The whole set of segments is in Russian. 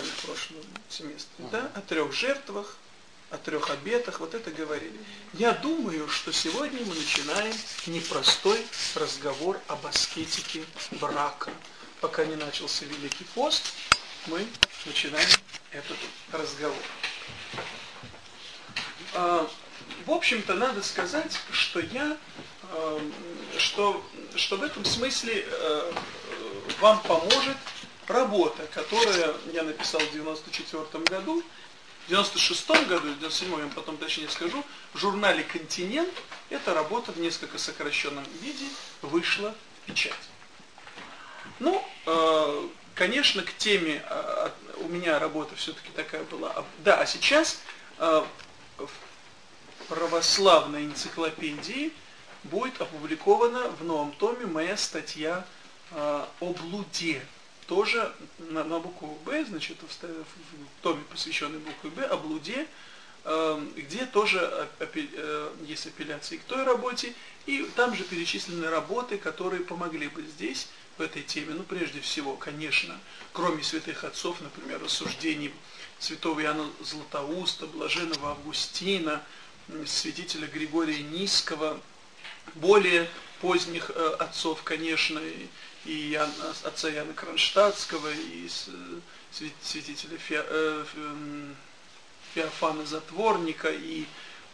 в прошлом семестре, да, о трех жертвах, о трех обетах, вот это говорили. Я думаю, что сегодня мы начинаем непростой разговор об аскетике брака. Пока не начался Великий пост, мы начинаем этот разговор. А, в общем-то, надо сказать, что я, а, что, что в этом смысле а, вам поможет работа, которая я написал в 94 году, в 96 году, в 97 я потом точнее скажу, в журнале «Континент» эта работа в несколько сокращенном виде вышла в печать. Ну, э, конечно, к теме, э, у меня работа все-таки такая была. Да, а сейчас э, в православной энциклопедии будет опубликована в новом томе моя статья о блуде тоже на, на букву Б, значит, в, в томе, посвященный букве Б, о блуде, э, где тоже апель, э, есть апелляции к той работе, и там же перечислены работы, которые помогли бы здесь, в этой теме. Ну, прежде всего, конечно, кроме святых отцов, например, рассуждений святого Иоанна Златоуста, блаженного Августина, святителя Григория Низкого, более поздних э, отцов, конечно, и, и отца Яна Кронштадтского, и святителя Фе, э, Феофана Затворника, и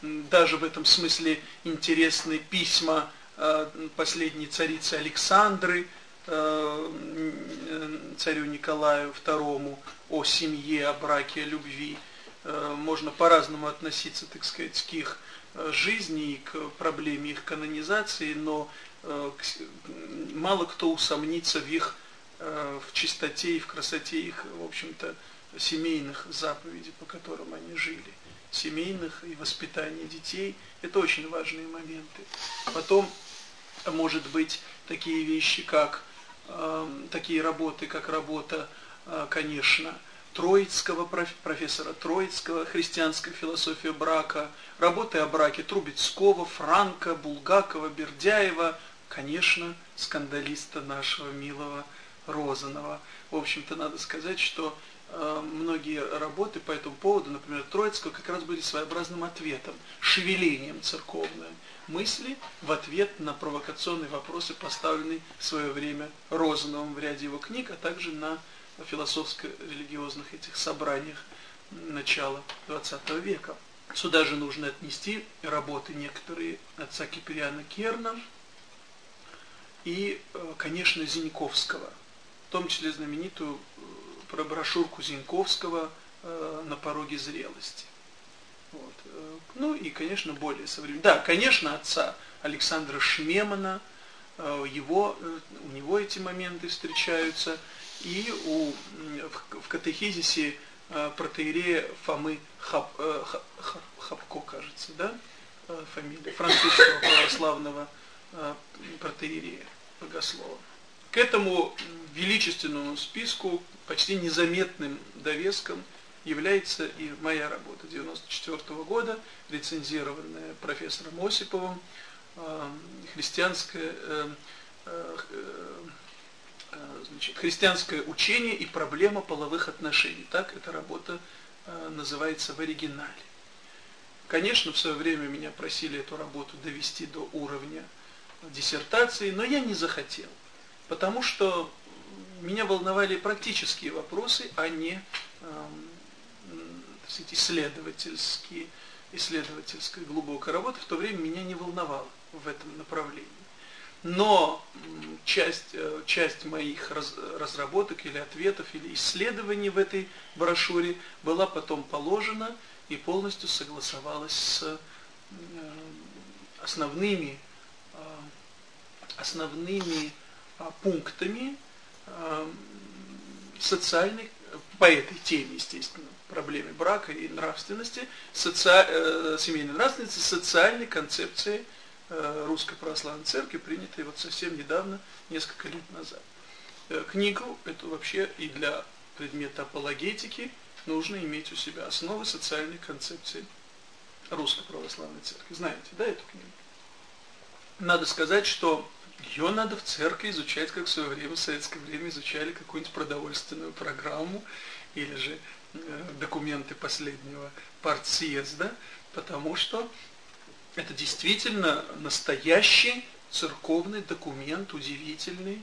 даже в этом смысле интересны письма э, последней царицы Александры, э, царю Николаю II о семье, о браке, о любви. Э, можно по-разному относиться, так сказать, к их э, жизни и к проблеме их канонизации, но Э, мало кто усомнится в их в чистоте и в красоте их, в общем-то, семейных заповедей, по которым они жили. Семейных и воспитания детей. Это очень важные моменты. Потом, может быть, такие вещи, как э, такие работы, как работа, конечно, Троицкого, профессора Троицкого, христианская философия брака, работы о браке Трубецкого, Франка, Булгакова, Бердяева, конечно, скандалиста нашего милого Розанова. В общем-то, надо сказать, что э, многие работы по этому поводу, например, Троицкого, как раз были своеобразным ответом, шевелением церковной мысли в ответ на провокационные вопросы, поставленные в свое время Розановым в ряде его книг, а также на философско-религиозных этих собраниях начала XX века. Сюда же нужно отнести работы некоторые отца Киприана Керна, и, э, конечно, Зиньковского, в том числе знаменитую э, про брошюрку Зиньковского э, «На пороге зрелости». Вот. Ну и, конечно, более современный. Да, конечно, отца Александра Шмемана, его, у него эти моменты встречаются, и у, в, в катехизисе протеерея Фомы Хап, Хап, Хапко, кажется, да, фамилия, французского православного протеерея богослова. К этому величественному списку почти незаметным довеском является и моя работа 94 -го года, рецензированная профессором Осиповым, э, христианское, э, э, значит, христианское учение и проблема половых отношений. Так эта работа называется в оригинале. Конечно, в свое время меня просили эту работу довести до уровня диссертации, но я не захотел, потому что меня волновали практические вопросы, а не э, исследовательские, исследовательская глубокая работа. В то время меня не волновало в этом направлении. Но часть, э, часть моих раз, разработок или ответов или исследований в этой брошюре была потом положена и полностью согласовалась с э, основными основными а, пунктами социальной, по этой теме, естественно, проблеме брака и нравственности, соци... э, семейной нравственности, социальной концепции э, Русской Православной Церкви, принятой вот совсем недавно, несколько лет назад. Э, книгу эту вообще и для предмета апологетики нужно иметь у себя основы социальной концепции Русской Православной Церкви. Знаете, да, эту книгу? Надо сказать, что ее надо в церкви изучать, как в свое время, в советское время изучали какую-нибудь продовольственную программу или же документы последнего партсъезда, потому что это действительно настоящий церковный документ, удивительный,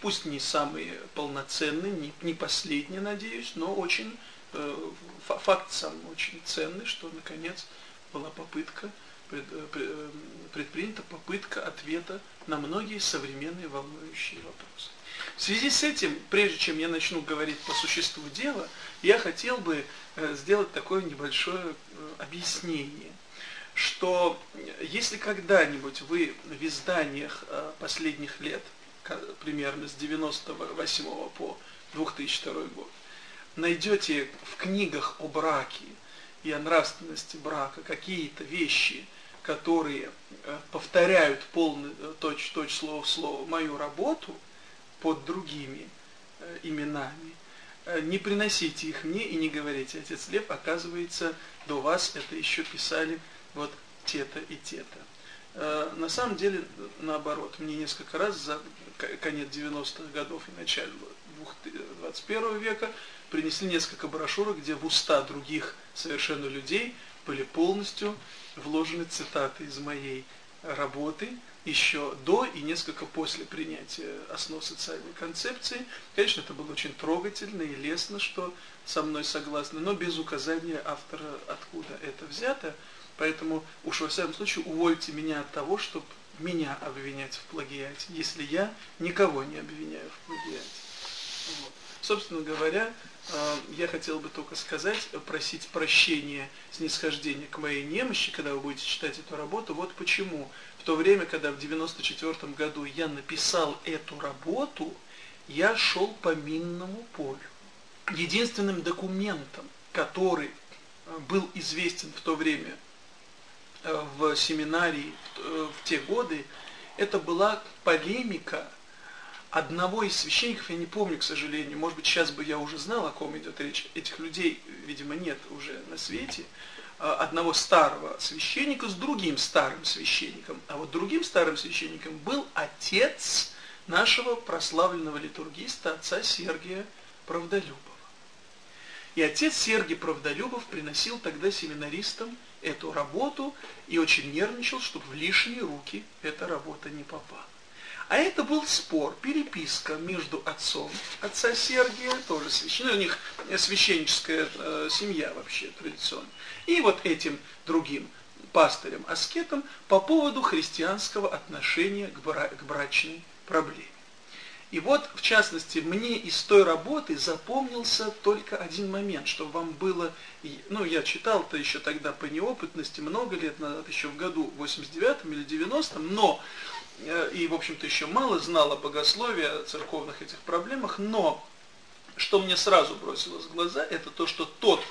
пусть не самый полноценный, не, последний, надеюсь, но очень э, факт сам очень ценный, что наконец была попытка, э, э, предпринята попытка ответа на многие современные волнующие вопросы. В связи с этим, прежде чем я начну говорить по существу дела, я хотел бы сделать такое небольшое объяснение, что если когда-нибудь вы в изданиях последних лет примерно с 98 по 2002 год, найдете в книгах о браке и о нравственности брака какие-то вещи, которые э, повторяют полный, э, точь-точь слово в слово мою работу под другими э, именами, не приносите их мне и не говорите, отец Лев, оказывается, до вас это еще писали вот те-то и те-то. Э, на самом деле, наоборот, мне несколько раз за конец 90-х годов и начало 21 века принесли несколько брошюрок, где в уста других совершенно людей были полностью вложены цитаты из моей работы еще до и несколько после принятия основ социальной концепции. Конечно, это было очень трогательно и лестно, что со мной согласны, но без указания автора, откуда это взято. Поэтому уж во всяком случае увольте меня от того, чтобы меня обвинять в плагиате, если я никого не обвиняю в плагиате. Вот. Собственно говоря, э, я хотел бы только сказать, просить прощения, снисхождения к моей немощи, когда вы будете читать эту работу. Вот почему. В то время, когда в 94 году я написал эту работу, я шел по минному полю. Единственным документом, который э, был известен в то время в семинарии э, в те годы, это была полемика одного из священников, я не помню, к сожалению, может быть, сейчас бы я уже знал, о ком идет речь, этих людей, видимо, нет уже на свете, а, одного старого священника с другим старым священником. А вот другим старым священником был отец нашего прославленного литургиста, отца Сергия Правдолюбова. И отец Сергий Правдолюбов приносил тогда семинаристам эту работу и очень нервничал, чтобы в лишние руки эта работа не попала. А это был спор, переписка между отцом, отца Сергия, тоже священник, у них священническая э, семья вообще традиционно, и вот этим другим пастырем, аскетом по поводу христианского отношения к брачной проблеме. И вот, в частности, мне из той работы запомнился только один момент, чтобы вам было, ну, я читал-то еще тогда по неопытности, много лет назад, еще в году 89 или 90 но, э, и, в общем-то, еще мало знал о богословии, о церковных этих проблемах, но, что мне сразу бросилось в глаза, это то, что тот,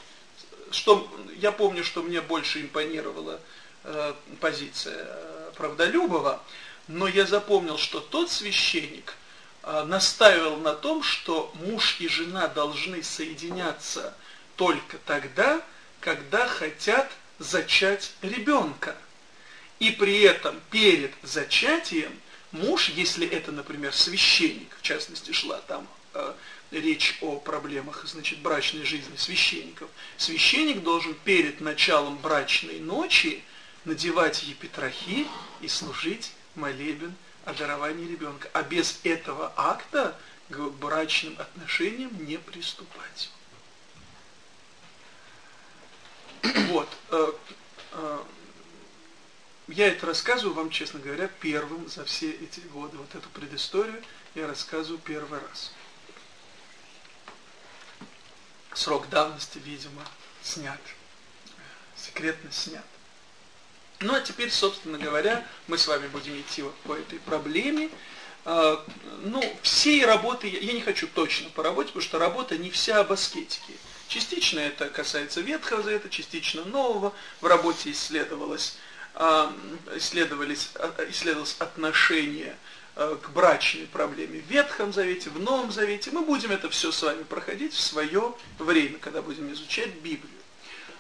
что, я помню, что мне больше импонировала э, позиция э, Правдолюбова, но я запомнил, что тот священник – настаивал на том, что муж и жена должны соединяться только тогда, когда хотят зачать ребенка. И при этом перед зачатием муж, если это, например, священник, в частности шла там э, речь о проблемах значит, брачной жизни священников, священник должен перед началом брачной ночи надевать епитрахи и служить молебен о даровании ребенка. А без этого акта к брачным отношениям не приступать. Вот. Э, э, я это рассказываю вам, честно говоря, первым за все эти годы. Вот эту предысторию я рассказываю первый раз. Срок давности, видимо, снят. Секретно снят. Ну а теперь, собственно говоря, мы с вами будем идти вот по этой проблеме. А, ну, всей работы, я не хочу точно по работе, потому что работа не вся об аскетике. Частично это касается Ветхого Завета, частично Нового. В работе исследовалось, а, исследовались, а, исследовалось отношение к брачной проблеме в Ветхом Завете, в Новом Завете. Мы будем это все с вами проходить в свое время, когда будем изучать Библию.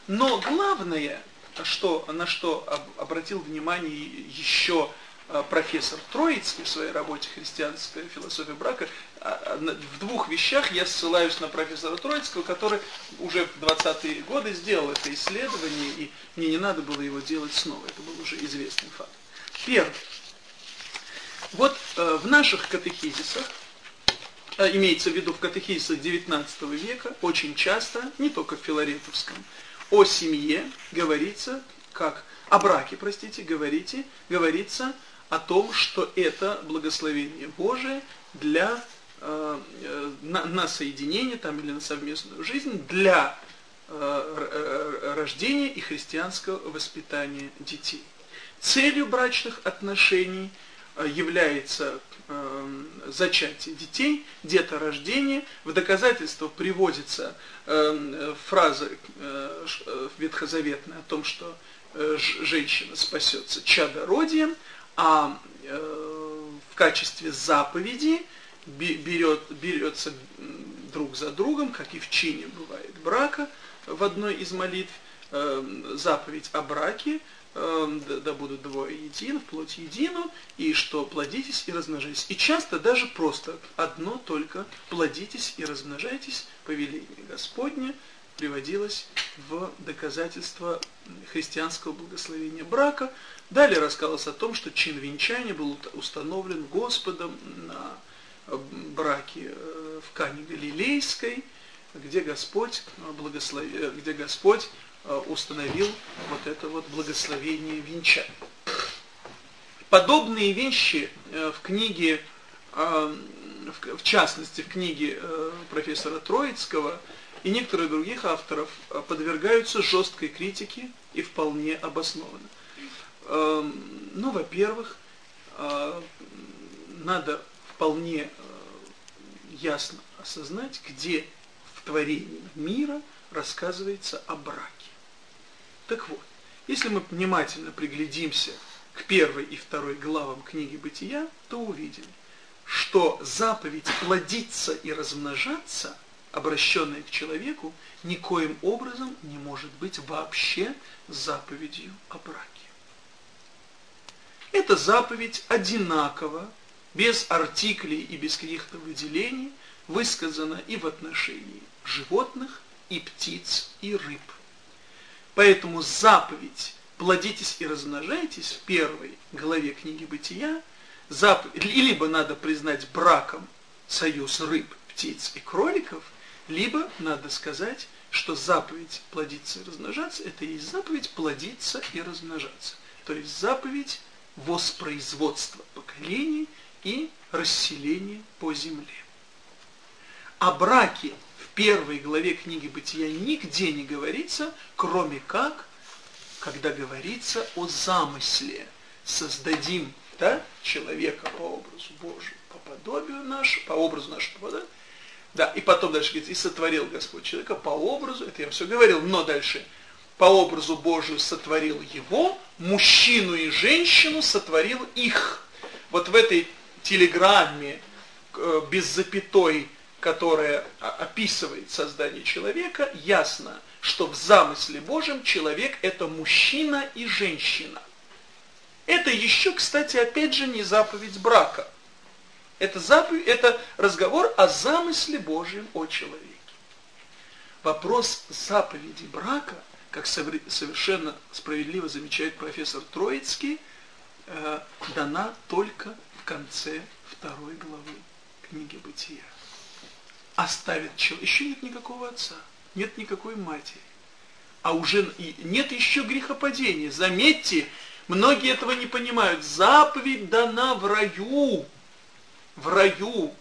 Но главное – что, на что обратил внимание еще а, профессор Троицкий в своей работе «Христианская философия брака». А, в двух вещах я ссылаюсь на профессора Троицкого, который уже в 20-е годы сделал это исследование, и мне не надо было его делать снова. Это был уже известный факт. Первый. Вот э, в наших катехизисах, э, имеется в виду в катехизисах 19 века, очень часто, не только в Филаретовском, о семье говорится, как о браке, простите, говорите, говорится о том, что это благословение Божие для э, э, на, на соединение там, или на совместную жизнь для э, рождения и христианского воспитания детей. Целью брачных отношений является зачатие детей, деторождение. В доказательство приводится фраза ветхозаветная о том, что женщина спасется чадородием, а э, в качестве заповеди берет, берется друг за другом, как и в чине бывает брака, в одной из молитв, э, заповедь о браке, э, да будут двое един, вплоть едину, и что плодитесь и размножайтесь. И часто даже просто одно только плодитесь и размножайтесь, повеление Господне, приводилось в доказательство христианского благословения брака. Далее рассказывалось о том, что чин венчания был установлен Господом на браке э, в Кане Галилейской, где Господь, э, благослови, э, где Господь установил вот это вот благословение венчания. Подобные вещи в книге, в частности в книге профессора Троицкого, и некоторых других авторов э, подвергаются жесткой критике и вполне обоснованно. Эм, ну, во-первых, э, надо вполне э, ясно осознать, где в творении мира рассказывается о браке. Так вот, если мы внимательно приглядимся к первой и второй главам книги Бытия, то увидим, что заповедь плодиться и размножаться – обращенное к человеку, никоим образом не может быть вообще заповедью о браке. Эта заповедь одинаково, без артиклей и без каких-то выделений, высказана и в отношении животных, и птиц, и рыб. Поэтому заповедь «плодитесь и размножайтесь» в первой главе книги Бытия, заповедь, либо надо признать браком союз рыб, птиц и кроликов – либо надо сказать, что заповедь плодиться и размножаться, это и заповедь плодиться и размножаться. То есть заповедь воспроизводства поколений и расселения по земле. О браке в первой главе книги Бытия нигде не говорится, кроме как, когда говорится о замысле. Создадим да, человека по образу Божию, по подобию нашему, по образу по подобию, да, и потом дальше говорит, и сотворил Господь человека по образу, это я все говорил, но дальше, по образу Божию сотворил его, мужчину и женщину сотворил их. Вот в этой телеграмме э, без запятой, которая описывает создание человека, ясно, что в замысле Божьем человек это мужчина и женщина. Это еще, кстати, опять же не заповедь брака. Это, заповедь, это разговор о замысле Божьем о человеке. Вопрос заповеди брака, как совершенно справедливо замечает профессор Троицкий, э, дана только в конце второй главы книги Бытия. Оставит человек. Еще нет никакого отца, нет никакой матери. А уже нет еще грехопадения. Заметьте, многие этого не понимают. Заповедь дана в раю в раю.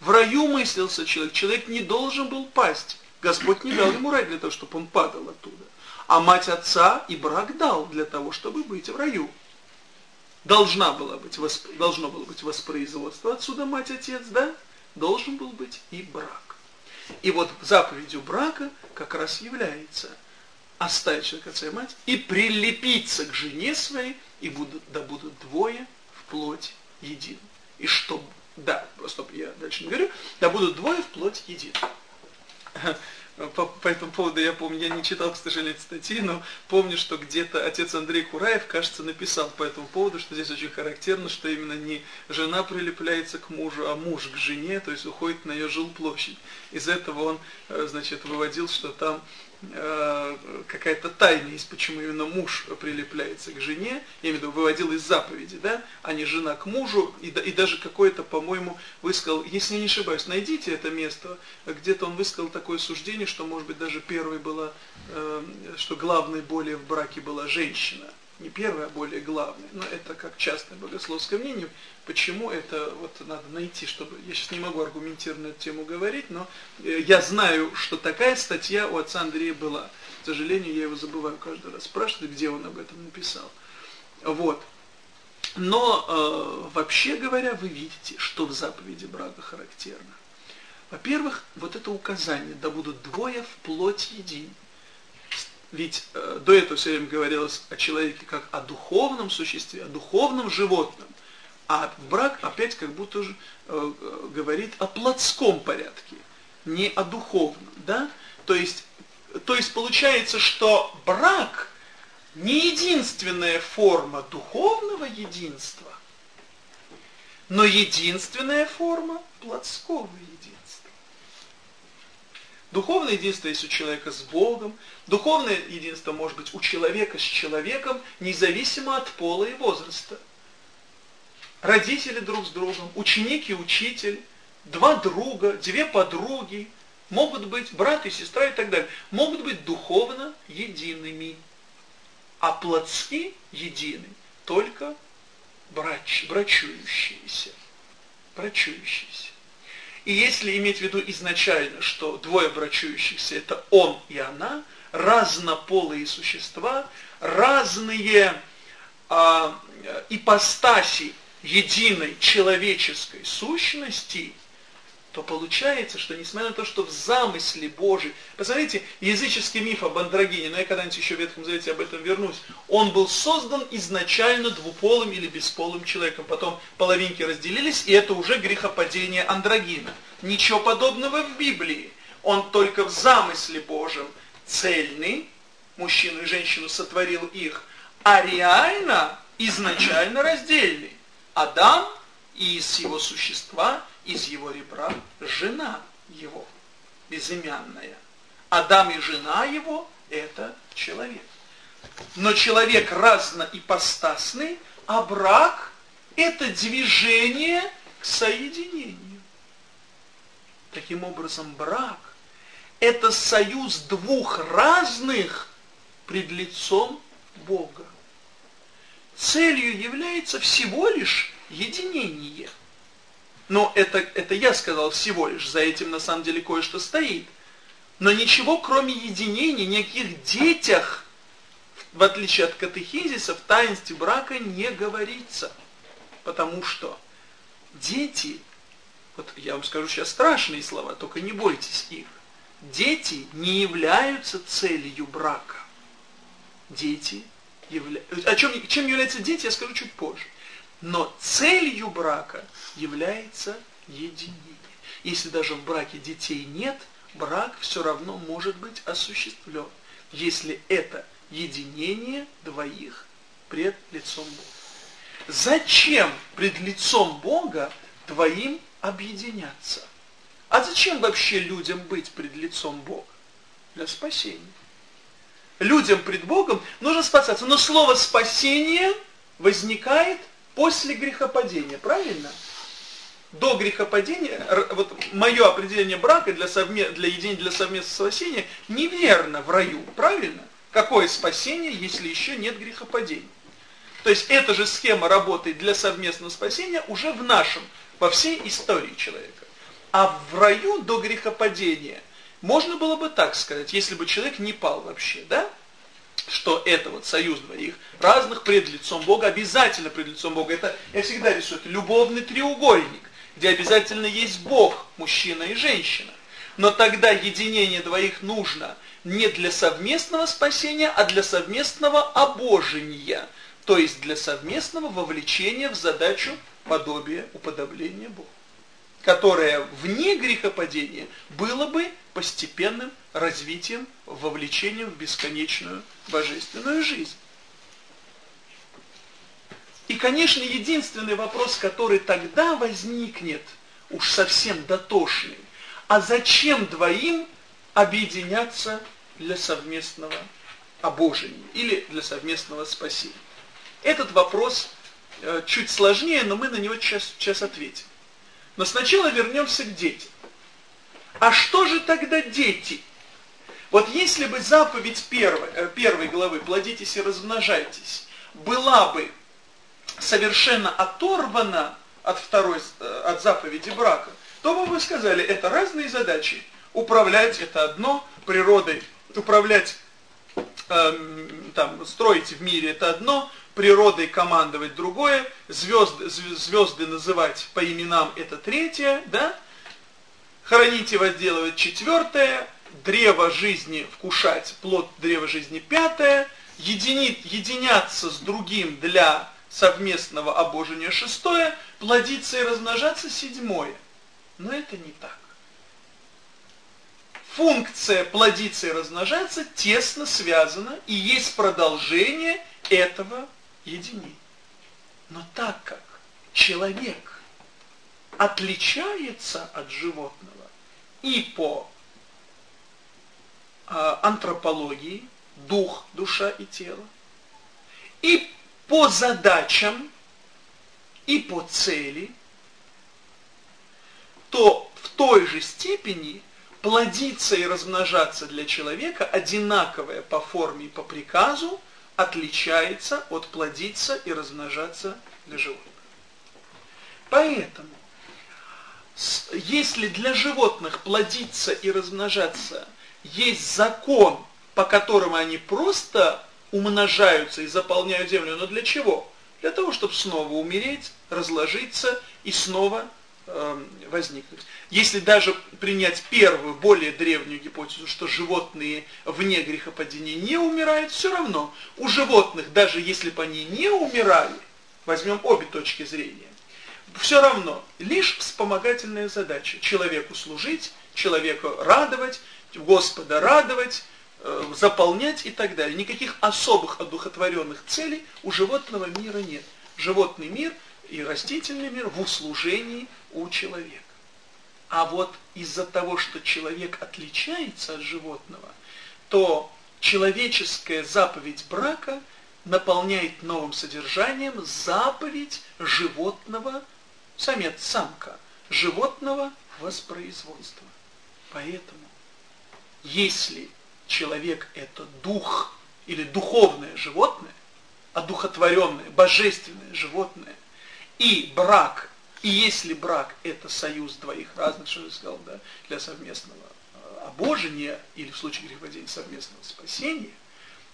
В раю мыслился человек. Человек не должен был пасть. Господь не дал ему рай для того, чтобы он падал оттуда. А мать отца и брак дал для того, чтобы быть в раю. Должна была быть, должно было быть воспроизводство. Отсюда мать, отец, да? Должен был быть и брак. И вот заповедью брака как раз является оставить человека отца и мать и прилепиться к жене своей, и будут, да будут двое в плоть един. И чтобы да, просто я дальше не говорю, да будут двое в плоть един. По, этому поводу я помню, я не читал, к сожалению, статьи, но помню, что где-то отец Андрей Кураев, кажется, написал по этому поводу, что здесь очень характерно, что именно не жена прилепляется к мужу, а муж к жене, то есть уходит на ее жилплощадь. Из этого он, э, значит, выводил, что там какая-то тайна есть, почему именно муж прилепляется к жене, я имею в виду, выводил из заповеди, да, а не жена к мужу, и, и даже какое-то, по-моему, высказал, если я не ошибаюсь, найдите это место, где-то он высказал такое суждение, что, может быть, даже первой была, э, что главной более в браке была женщина, не первое, а более главное. Но это как частное богословское мнение. Почему это вот надо найти, чтобы... Я сейчас не могу аргументированно эту тему говорить, но э, я знаю, что такая статья у отца Андрея была. К сожалению, я его забываю каждый раз спрашивать, где он об этом написал. Вот. Но э, вообще говоря, вы видите, что в заповеди брака характерно. Во-первых, вот это указание, да будут двое в плоть един. Ведь э, до этого все время говорилось о человеке как о духовном существе, о духовном животном. А брак опять как будто же э, э, говорит о плотском порядке, не о духовном. Да? То, есть, то есть получается, что брак не единственная форма духовного единства, но единственная форма плотского единства. Духовное единство есть у человека с Богом. Духовное единство может быть у человека с человеком, независимо от пола и возраста. Родители друг с другом, ученик и учитель, два друга, две подруги, могут быть брат и сестра и так далее, могут быть духовно едиными, а плотски едины только брач, брачующиеся. Брачующиеся. И если иметь в виду изначально, что двое брачующихся это он и она, разнополые существа, разные э, ипостаси единой человеческой сущности – то получается, что несмотря на то, что в замысле Божий, посмотрите, языческий миф об Андрогине, но я когда-нибудь еще в Ветхом Завете об этом вернусь, он был создан изначально двуполым или бесполым человеком, потом половинки разделились, и это уже грехопадение Андрогина. Ничего подобного в Библии. Он только в замысле Божьем цельный, мужчину и женщину сотворил их, а реально изначально раздельный. Адам и из его существа из его ребра жена его, безымянная. Адам и жена его – это человек. Но человек разноипостасный, а брак – это движение к соединению. Таким образом, брак – это союз двух разных пред лицом Бога. Целью является всего лишь единение – но это, это я сказал всего лишь, за этим на самом деле кое-что стоит. Но ничего, кроме единения, никаких детях, в отличие от катехизиса, в таинстве брака не говорится. Потому что дети, вот я вам скажу сейчас страшные слова, только не бойтесь их. Дети не являются целью брака. Дети являются... О чем, чем являются дети, я скажу чуть позже. Но целью брака является единение. Если даже в браке детей нет, брак все равно может быть осуществлен, если это единение двоих пред лицом Бога. Зачем пред лицом Бога двоим объединяться? А зачем вообще людям быть пред лицом Бога? Для спасения. Людям пред Богом нужно спасаться. Но слово спасение возникает после грехопадения, правильно? До грехопадения, вот мое определение брака для, совме, для единения, для совместного спасения неверно в раю, правильно? Какое спасение, если еще нет грехопадения? То есть эта же схема работает для совместного спасения уже в нашем, во всей истории человека. А в раю до грехопадения можно было бы так сказать, если бы человек не пал вообще, да? Что это вот союз двоих разных пред лицом Бога, обязательно пред лицом Бога. Это я всегда рисую, это любовный треугольник, где обязательно есть Бог, мужчина и женщина. Но тогда единение двоих нужно не для совместного спасения, а для совместного обожения, то есть для совместного вовлечения в задачу подобия уподобления Богу. Которое вне грехопадения было бы постепенным развитием, вовлечением в бесконечную божественную жизнь. И, конечно, единственный вопрос, который тогда возникнет, уж совсем дотошный, а зачем двоим объединяться для совместного обожения или для совместного спасения? Этот вопрос э, чуть сложнее, но мы на него сейчас, сейчас ответим. Но сначала вернемся к детям. А что же тогда дети? Вот если бы заповедь первой, э, первой главы «Плодитесь и размножайтесь» была бы совершенно оторвана от второй, э, от заповеди брака, то бы вы сказали, это разные задачи. Управлять это одно, природой управлять, э, там, строить в мире это одно, природой командовать другое, звезды, звезды называть по именам это третье, да? Хранить возделывать четвертое, древо жизни вкушать, плод древа жизни пятое, единит, единяться с другим для совместного обожения шестое, плодиться и размножаться седьмое. Но это не так. Функция плодиться и размножаться тесно связана и есть продолжение этого единения. Но так как человек отличается от животного и по э, антропологии, дух, душа и тело, и по задачам и по цели, то в той же степени плодиться и размножаться для человека одинаковое по форме и по приказу отличается от плодиться и размножаться для животных. Поэтому, если для животных плодиться и размножаться есть закон, по которому они просто умножаются и заполняют землю. Но для чего? Для того, чтобы снова умереть, разложиться и снова возникнуть. Если даже принять первую, более древнюю гипотезу, что животные вне грехопадения не умирают, все равно у животных, даже если бы они не умирали, возьмем обе точки зрения, все равно лишь вспомогательная задача человеку служить, человеку радовать, Господа радовать, Э, заполнять и так далее. Никаких особых одухотворенных целей у животного мира нет. Животный мир и растительный мир в услужении у человека. А вот из-за того, что человек отличается от животного, то человеческая заповедь брака наполняет новым содержанием заповедь животного, самец, самка, животного воспроизводства. Поэтому, если человек это дух или духовное животное, одухотворенное, божественное животное, и брак, и если брак это союз двоих разных, что я сказал, да, для совместного э, обожения или в случае грехопадения совместного спасения,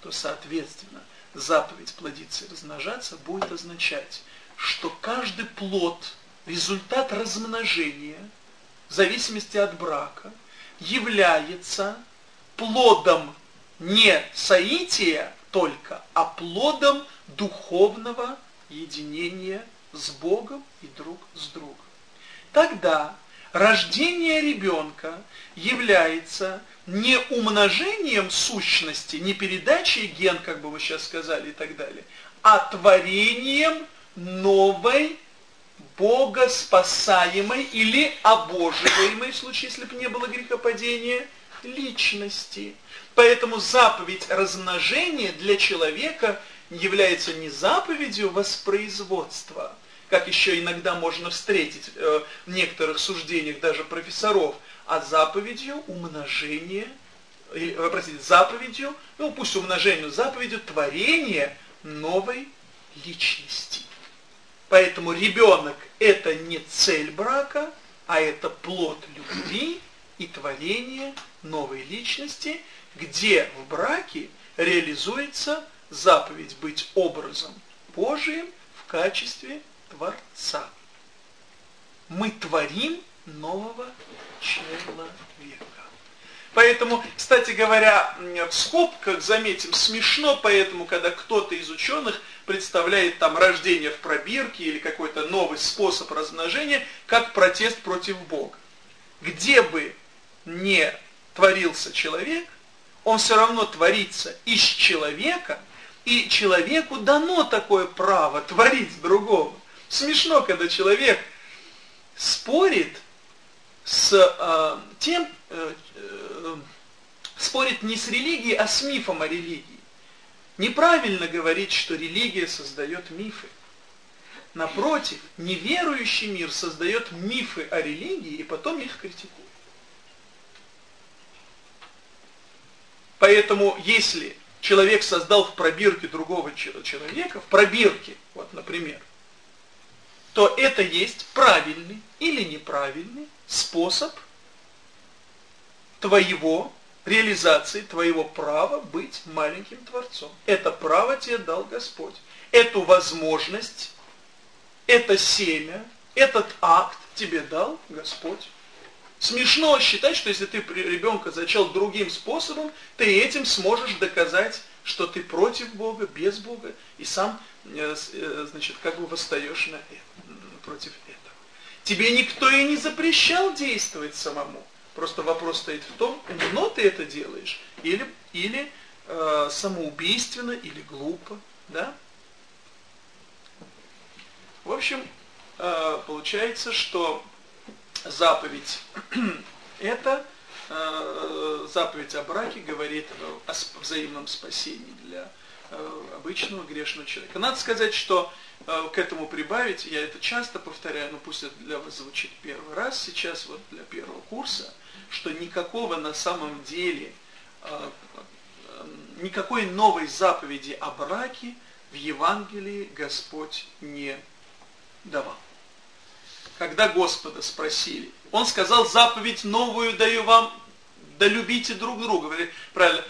то, соответственно, заповедь плодиться и размножаться будет означать, что каждый плод, результат размножения, в зависимости от брака, является плодом не соития только, а плодом духовного единения с Богом и друг с другом. Тогда рождение ребенка является не умножением сущности, не передачей ген, как бы мы сейчас сказали и так далее, а творением новой богоспасаемой или обоживаемой, в случае, если бы не было грехопадения, личности. Поэтому заповедь размножения для человека является не заповедью воспроизводства, как еще иногда можно встретить э, в некоторых суждениях даже профессоров, а заповедью умножения, или, э, простите, заповедью, ну пусть умножению, заповедью творения новой личности. Поэтому ребенок это не цель брака, а это плод любви и творение новой личности, где в браке реализуется заповедь быть образом Божиим в качестве Творца. Мы творим нового человека. Поэтому, кстати говоря, в скобках, заметим, смешно, поэтому, когда кто-то из ученых представляет там рождение в пробирке или какой-то новый способ размножения, как протест против Бога. Где бы не творился человек, он все равно творится из человека, и человеку дано такое право творить другого. Смешно, когда человек спорит с э, тем, э, э, спорит не с религией, а с мифом о религии. Неправильно говорить, что религия создает мифы. Напротив, неверующий мир создает мифы о религии и потом их критикует. Поэтому, если человек создал в пробирке другого человека, в пробирке, вот, например, то это есть правильный или неправильный способ твоего реализации твоего права быть маленьким Творцом. Это право тебе дал Господь. Эту возможность, это семя, этот акт тебе дал Господь. Смешно считать, что если ты ребенка зачал другим способом, ты этим сможешь доказать, что ты против Бога, без Бога, и сам, э, э, значит, как бы восстаешь на это, против этого. Тебе никто и не запрещал действовать самому. Просто вопрос стоит в том, умно ты это делаешь, или, или э, самоубийственно, или глупо. Да? В общем, э, получается, что заповедь это э, заповедь о браке говорит о взаимном спасении для обычного грешного человека. Надо сказать, что э, к этому прибавить, я это часто повторяю, но пусть это для вас звучит первый раз сейчас, вот для первого курса, что никакого на самом деле, никакой новой заповеди о браке в Евангелии Господь не давал когда Господа спросили, он сказал, заповедь новую даю вам, да любите друг друга. Правильно,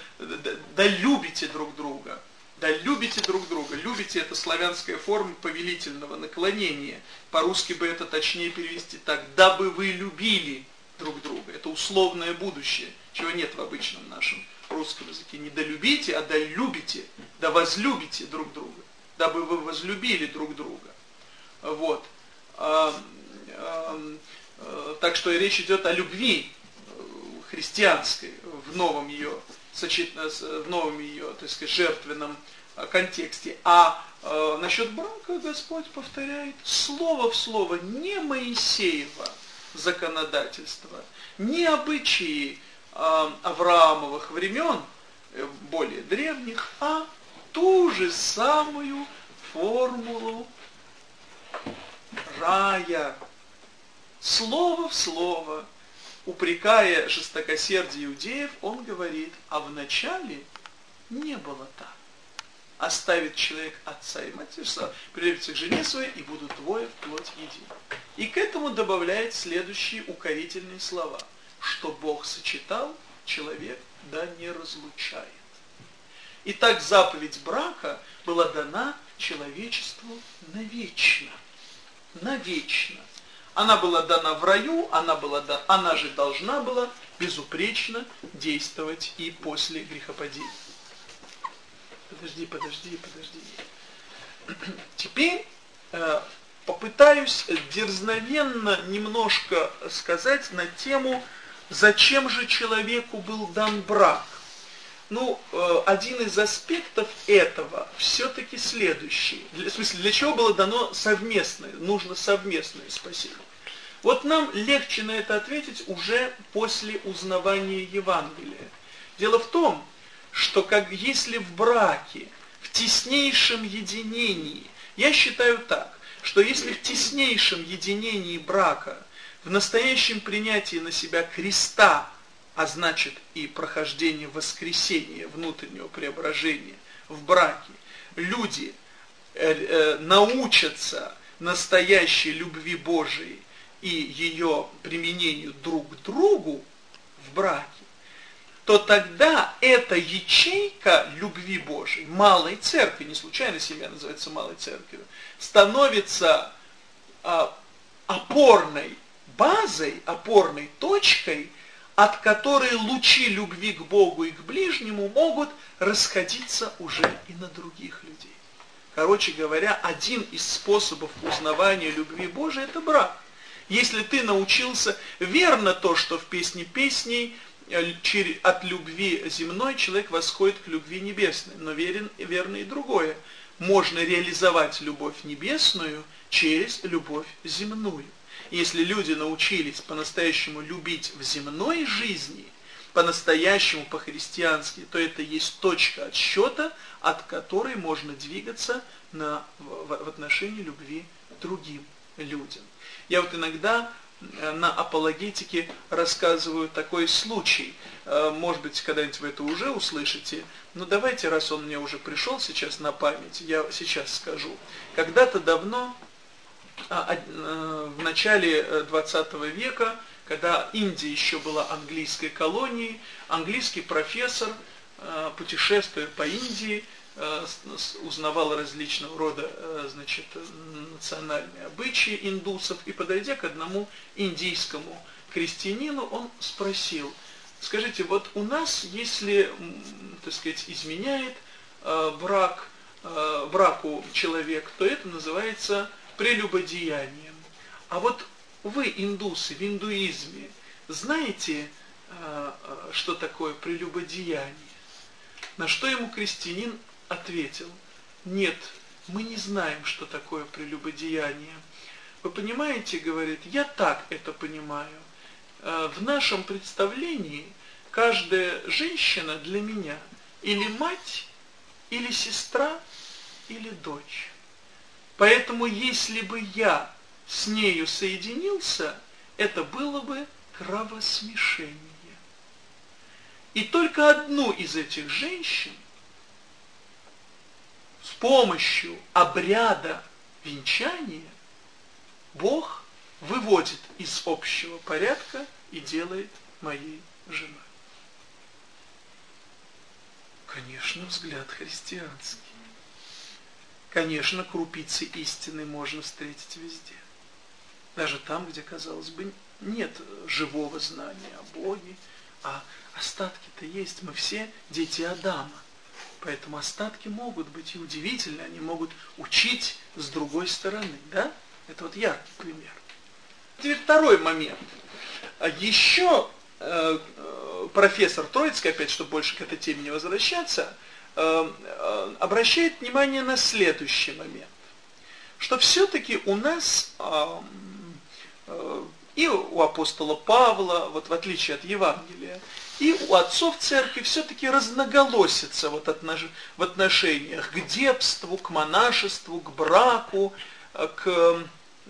да любите друг друга. Да любите друг друга. Любите это славянская форма повелительного наклонения. По-русски бы это точнее перевести так. Дабы вы любили друг друга. Это условное будущее, чего нет в обычном нашем русском языке. Не да любите, а да любите, да возлюбите друг друга. Дабы вы возлюбили друг друга. Вот. Эм, э, так что речь идет о любви э, христианской в новом ее, в новом ее, так сказать, жертвенном э, контексте. А э, насчет брака Господь повторяет слово в слово, не Моисеева законодательство, не обычаи э, Авраамовых времен, более древних, а ту же самую формулу рая, слово в слово, упрекая жестокосердие иудеев, он говорит, а вначале не было так. Оставит человек отца и матерь, прилепится к жене своей, и будут двое в плоть едино. И к этому добавляет следующие укорительные слова, что Бог сочетал, человек да не разлучает. Итак, заповедь брака была дана человечеству навечно. Навечно. Она была дана в раю, она, была да, она же должна была безупречно действовать и после грехопадения. Подожди, подожди, подожди. Теперь э, попытаюсь дерзновенно немножко сказать на тему, зачем же человеку был дан брак. Ну, э, один из аспектов этого все-таки следующий. в смысле, для чего было дано совместное, нужно совместное спасение? Вот нам легче на это ответить уже после узнавания Евангелия. Дело в том, что как если в браке, в теснейшем единении, я считаю так, что если в теснейшем единении брака, в настоящем принятии на себя креста а значит и прохождение воскресения, внутреннего преображения в браке, люди э, э, научатся настоящей любви Божией и ее применению друг к другу в браке, то тогда эта ячейка любви Божией, малой церкви, не случайно семья называется малой церковью, становится а, опорной базой, опорной точкой – от которой лучи любви к Богу и к ближнему могут расходиться уже и на других людей. Короче говоря, один из способов узнавания любви Божией – это брак. Если ты научился верно то, что в песне песней э, от любви земной человек восходит к любви небесной, но верен, верно и другое. Можно реализовать любовь небесную через любовь земную. Если люди научились по-настоящему любить в земной жизни, по-настоящему, по-христиански, то это есть точка отсчета, от которой можно двигаться на, в, в отношении любви другим людям. Я вот иногда э, на апологетике рассказываю такой случай. Э, может быть, когда-нибудь вы это уже услышите. Но давайте, раз он мне уже пришел сейчас на память, я сейчас скажу. Когда-то давно, в начале 20 века, когда Индия еще была английской колонией, английский профессор, э, путешествуя по Индии, э, узнавал различного рода э, значит, национальные обычаи индусов, и подойдя к одному индийскому крестьянину, он спросил, скажите, вот у нас, если, так сказать, изменяет брак, браку человек, то это называется прелюбодеянием. А вот вы, индусы, в индуизме, знаете, а, а, что такое прелюбодеяние? На что ему крестьянин ответил, нет, мы не знаем, что такое прелюбодеяние. Вы понимаете, говорит, я так это понимаю. А, в нашем представлении каждая женщина для меня или мать, или сестра, или дочь. Поэтому если бы я с нею соединился, это было бы кровосмешение. И только одну из этих женщин с помощью обряда венчания Бог выводит из общего порядка и делает моей женой. Конечно, взгляд христианский. Конечно, крупицы истины можно встретить везде. Даже там, где, казалось бы, нет живого знания о Боге, а остатки-то есть. Мы все дети Адама. Поэтому остатки могут быть и удивительны, они могут учить с другой стороны. Да? Это вот яркий пример. Теперь второй момент. А Еще э, э, профессор Троицкий, опять, чтобы больше к этой теме не возвращаться, обращает внимание на следующий момент. Что все-таки у нас э, Э, и у апостола Павла, вот в отличие от Евангелия, и у отцов церкви все-таки разноголосится вот в отношениях к депству, к монашеству, к браку, э, к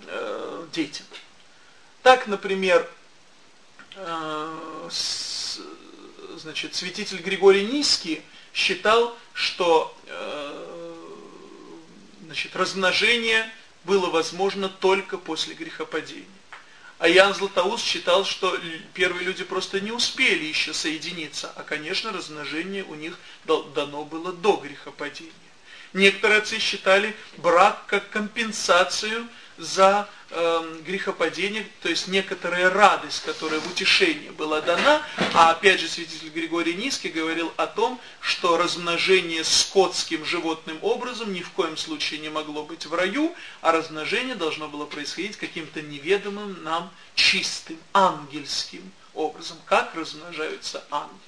э, детям. Так, например, э, значит, святитель Григорий Низкий считал, что э, значит, размножение было возможно только после грехопадения. А Ян Златоуст считал, что первые люди просто не успели еще соединиться, а, конечно, размножение у них дано было до грехопадения. Некоторые отцы считали брак как компенсацию за э, грехопадение, то есть некоторая радость, которая в утешении была дана, а опять же святитель Григорий Низкий говорил о том, что размножение скотским животным образом ни в коем случае не могло быть в раю, а размножение должно было происходить каким-то неведомым нам чистым, ангельским образом, как размножаются ангелы.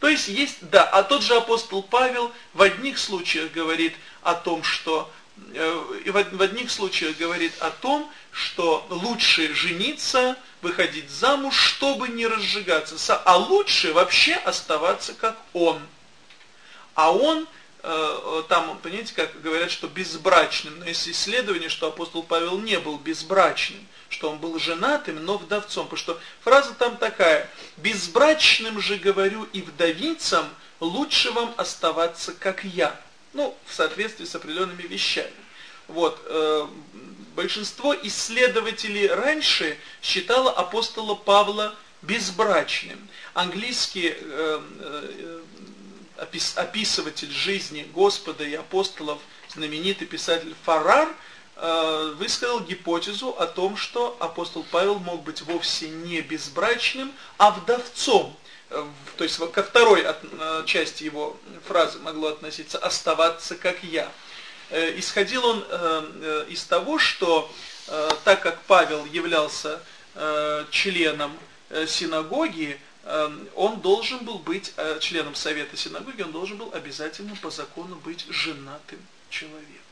То есть есть, да, а тот же апостол Павел в одних случаях говорит о том, что в одних случаях говорит о том, что лучше жениться, выходить замуж, чтобы не разжигаться, а лучше вообще оставаться как он. А он, э, там, понимаете, как говорят, что безбрачным, но есть исследование, что апостол Павел не был безбрачным, что он был женатым, но вдовцом, потому что фраза там такая, безбрачным же говорю и вдовицам, лучше вам оставаться как я ну, в соответствии с определенными вещами. Вот, э, большинство исследователей раньше считало апостола Павла безбрачным. Английский э, э, опис, описыватель жизни Господа и апостолов, знаменитый писатель Фарар, э, высказал гипотезу о том, что апостол Павел мог быть вовсе не безбрачным, а вдовцом то есть ко второй э, части его фразы могло относиться «оставаться как я». Э, исходил он э, из того, что так как Павел являлся членом синагоги, он должен был быть членом совета синагоги, он должен был обязательно по закону быть женатым человеком.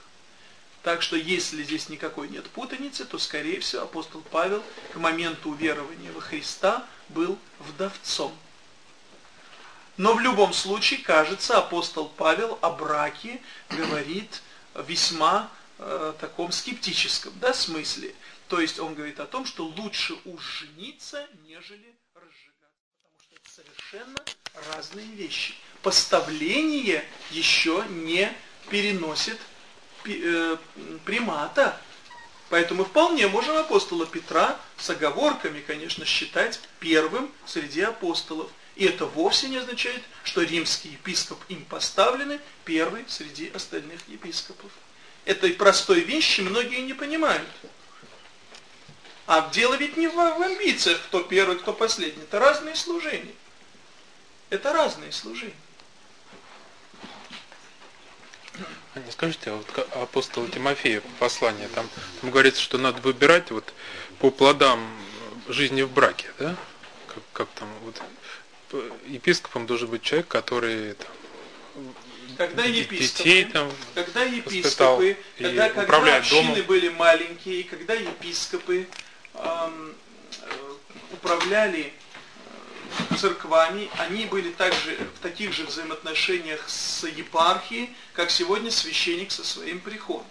Так что если здесь никакой нет путаницы, то скорее всего апостол Павел к моменту уверования во Христа был вдовцом. Но в любом случае, кажется, апостол Павел о браке говорит весьма э, таком скептическом да, смысле. То есть он говорит о том, что лучше уж жениться, нежели разжигаться. Потому что это совершенно разные вещи. Поставление еще не переносит э, примата. Поэтому вполне можем апостола Петра с оговорками, конечно, считать первым среди апостолов. И это вовсе не означает, что римский епископ им поставлены первый среди остальных епископов. Этой простой вещи многие не понимают. А дело ведь не в, в амбициях, кто первый, кто последний. Это разные служения. Это разные служения. А не скажите, а вот апостола Тимофея послание, там, там говорится, что надо выбирать вот по плодам жизни в браке, да? Как, как там вот епископом должен быть человек, который там, когда епископы, детей там когда епископы, когда, когда общины домом. были маленькие, когда епископы эм, управляли э, церквами, они были также в таких же взаимоотношениях с епархией, как сегодня священник со своим приходом.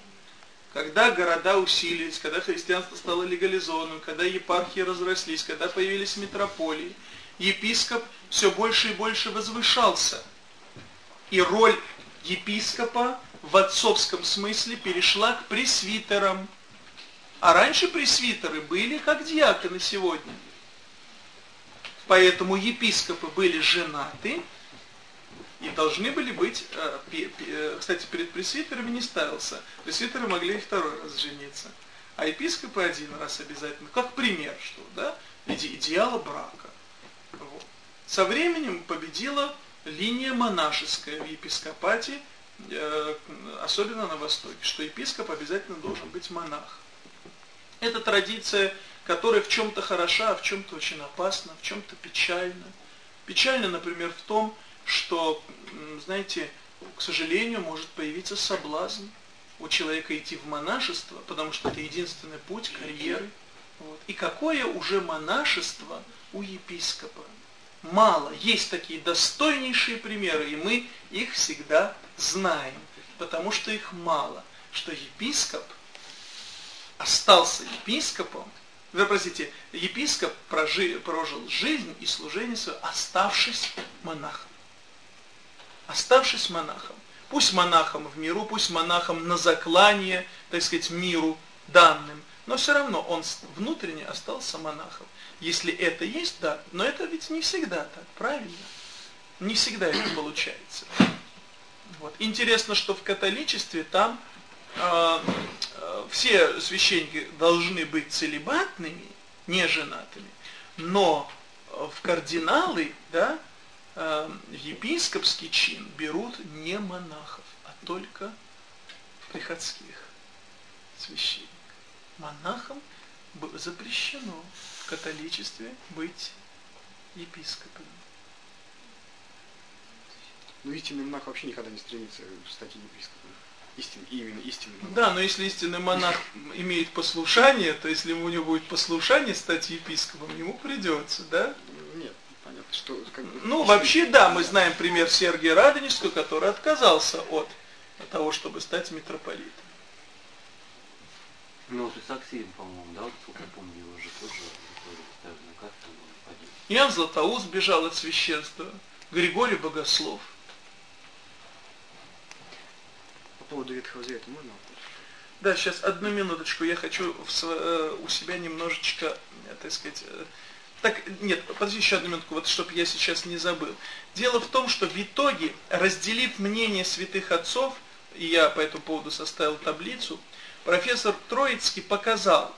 Когда города усилились, когда христианство стало легализованным, когда епархии разрослись, когда появились метрополии, епископ все больше и больше возвышался. И роль епископа в отцовском смысле перешла к пресвитерам. А раньше пресвитеры были как диаконы сегодня. Поэтому епископы были женаты и должны были быть, э, э, кстати, перед пресвитерами не ставился. Пресвитеры могли второй раз жениться. А епископы один раз обязательно, как пример, что, да, идеала брака. Со временем победила линия монашеская в епископате, э, особенно на Востоке, что епископ обязательно должен быть монах. Это традиция, которая в чем-то хороша, а в чем-то очень опасна, в чем-то печальна. Печально, например, в том, что, знаете, к сожалению, может появиться соблазн у человека идти в монашество, потому что это единственный путь карьеры. Вот. И какое уже монашество у епископа? Мало. Есть такие достойнейшие примеры, и мы их всегда знаем, потому что их мало. Что епископ остался епископом, вы простите, епископ прожи, прожил жизнь и служение свое, оставшись монахом. Оставшись монахом. Пусть монахом в миру, пусть монахом на заклание, так сказать, миру данным, но все равно он внутренне остался монахом. Если это есть, да, но это ведь не всегда так, правильно? Не всегда это получается. Вот. Интересно, что в католичестве там э, э, все священники должны быть целебатными, не женатыми, но в кардиналы, да, э, епископский чин берут не монахов, а только приходских священников. Монахам запрещено католичестве быть епископом. Ну, истинный монах вообще никогда не стремится стать епископом. Истин, именно истинный монах. Да, но если истинный монах имеет послушание, то если у него будет послушание стать епископом, ему придется, да? Нет, понятно, что... Как бы, ну, вообще, да, мы знаем пример Сергия Радонежского, который отказался от того, чтобы стать митрополитом. Ну, вот и Саксин, по-моему, да, вот, сколько я помню, его же тоже Иоанн Златоуст бежал от священства, Григорий Богослов. По поводу Ветхого Завета можно Да, сейчас одну минуточку. Я хочу в, э, у себя немножечко, э, так сказать, э, так, нет, подожди еще одну минутку, вот чтобы я сейчас не забыл. Дело в том, что в итоге, разделив мнение святых отцов, и я по этому поводу составил таблицу, профессор Троицкий показал,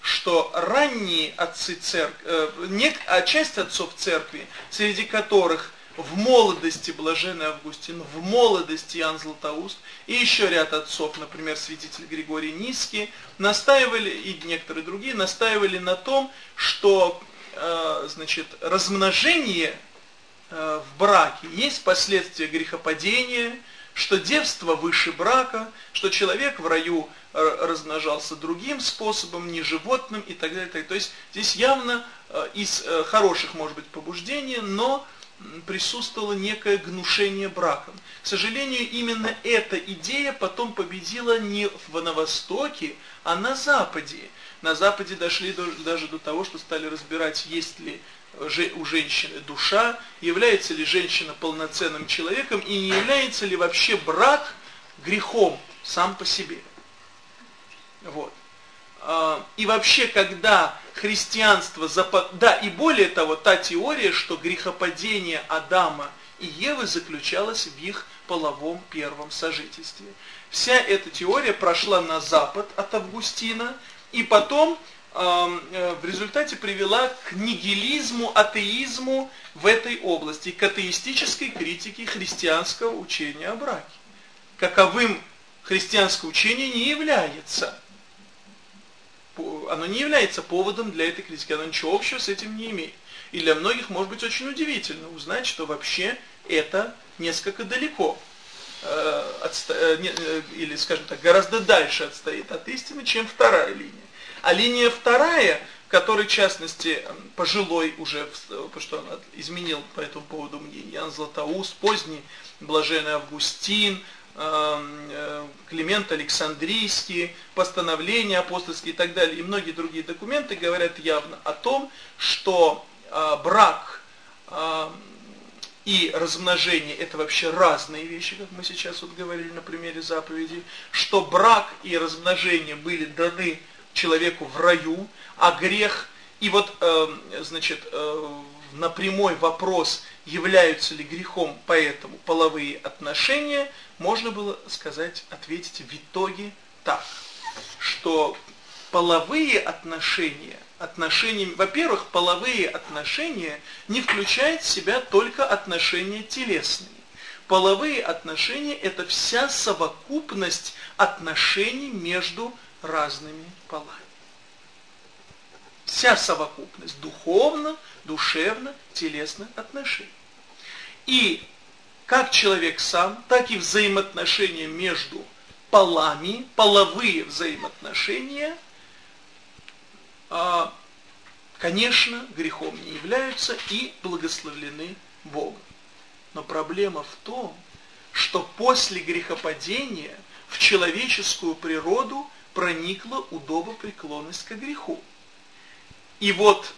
что ранние отцы церкви, э, не, а часть отцов церкви, среди которых в молодости Блаженный Августин, в молодости Иоанн Златоуст и еще ряд отцов, например, святитель Григорий Низкий, настаивали, и некоторые другие, настаивали на том, что э, значит, размножение э, в браке есть последствия грехопадения, что девство выше брака, что человек в раю размножался другим способом, не животным и так далее. То есть здесь явно э, из э, хороших, может быть, побуждений, но присутствовало некое гнушение браком. К сожалению, именно эта идея потом победила не на Востоке, а на Западе. На Западе дошли даже до того, что стали разбирать, есть ли у женщины душа, является ли женщина полноценным человеком и не является ли вообще брак грехом сам по себе. Вот. А, и вообще, когда христианство, запад... да, и более того, та теория, что грехопадение Адама и Евы заключалось в их половом первом сожительстве. Вся эта теория прошла на запад от Августина, и потом э, в результате привела к нигилизму, атеизму в этой области, к атеистической критике христианского учения о браке. Каковым христианское учение не является оно не является поводом для этой критики, оно ничего общего с этим не имеет. И для многих может быть очень удивительно узнать, что вообще это несколько далеко, э, отсто... э, э, или, скажем так, гораздо дальше отстоит от истины, чем вторая линия. А линия вторая, которой, в частности, пожилой уже, потому что он изменил по этому поводу мнение, Ян Златоуст, поздний блаженный Августин, э, Климент Александрийский, постановления апостольские и так далее, и многие другие документы говорят явно о том, что э, брак э, и размножение это вообще разные вещи, как мы сейчас вот говорили на примере заповеди, что брак и размножение были даны человеку в раю, а грех, и вот, эм, значит, на прямой вопрос, являются ли грехом поэтому половые отношения, можно было сказать, ответить в итоге так, что половые отношения, отношения, во-первых, половые отношения не включают в себя только отношения телесные. Половые отношения – это вся совокупность отношений между разными полами. Вся совокупность духовно, душевно, телесных отношений. И как человек сам, так и взаимоотношения между полами, половые взаимоотношения, а, конечно, грехом не являются и благословлены Богом. Но проблема в том, что после грехопадения в человеческую природу проникла удобопреклонность к греху. И вот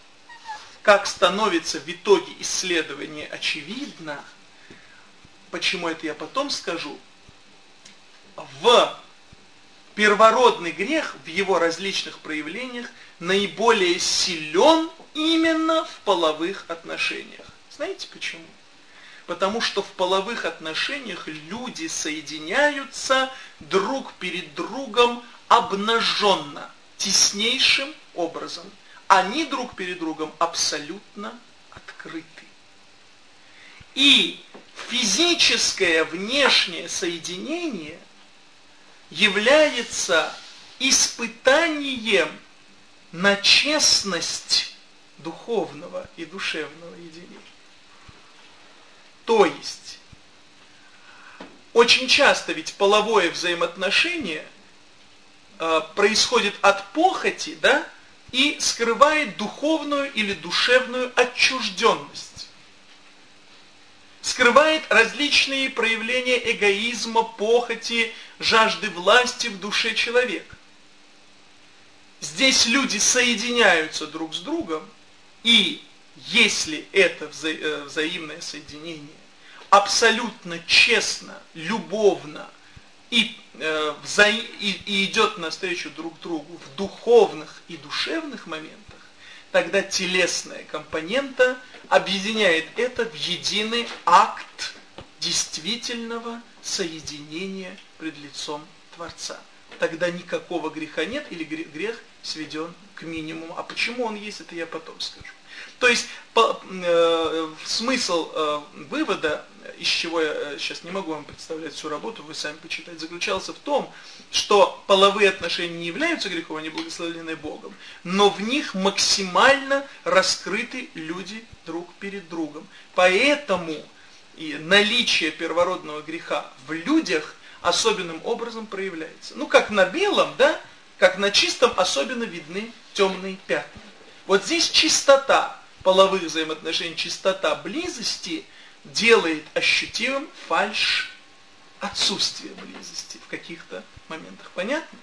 как становится в итоге исследование очевидно – Почему это я потом скажу? В первородный грех в его различных проявлениях наиболее силен именно в половых отношениях. Знаете почему? Потому что в половых отношениях люди соединяются друг перед другом обнаженно, теснейшим образом. Они друг перед другом абсолютно открыты. И физическое внешнее соединение является испытанием на честность духовного и душевного единения. То есть, очень часто ведь половое взаимоотношение э, происходит от похоти, да, и скрывает духовную или душевную отчужденность скрывает различные проявления эгоизма, похоти, жажды власти в душе человека. Здесь люди соединяются друг с другом, и если это вза э, взаимное соединение абсолютно честно, любовно и, э, вза и, и идет навстречу друг другу в духовных и душевных моментах, тогда телесная компонента объединяет это в единый акт действительного соединения пред лицом Творца. Тогда никакого греха нет или грех сведен к минимуму. А почему он есть, это я потом скажу. То есть по, э, смысл э, вывода, из чего я сейчас не могу вам представлять всю работу, вы сами почитать, заключался в том, что половые отношения не являются грехом, они благословлены Богом, но в них максимально раскрыты люди друг перед другом. Поэтому и наличие первородного греха в людях особенным образом проявляется. Ну, как на белом, да, как на чистом особенно видны темные пятна. Вот здесь чистота половых взаимоотношений, чистота близости делает ощутимым фальш отсутствие близости в каких-то моментах. Понятно?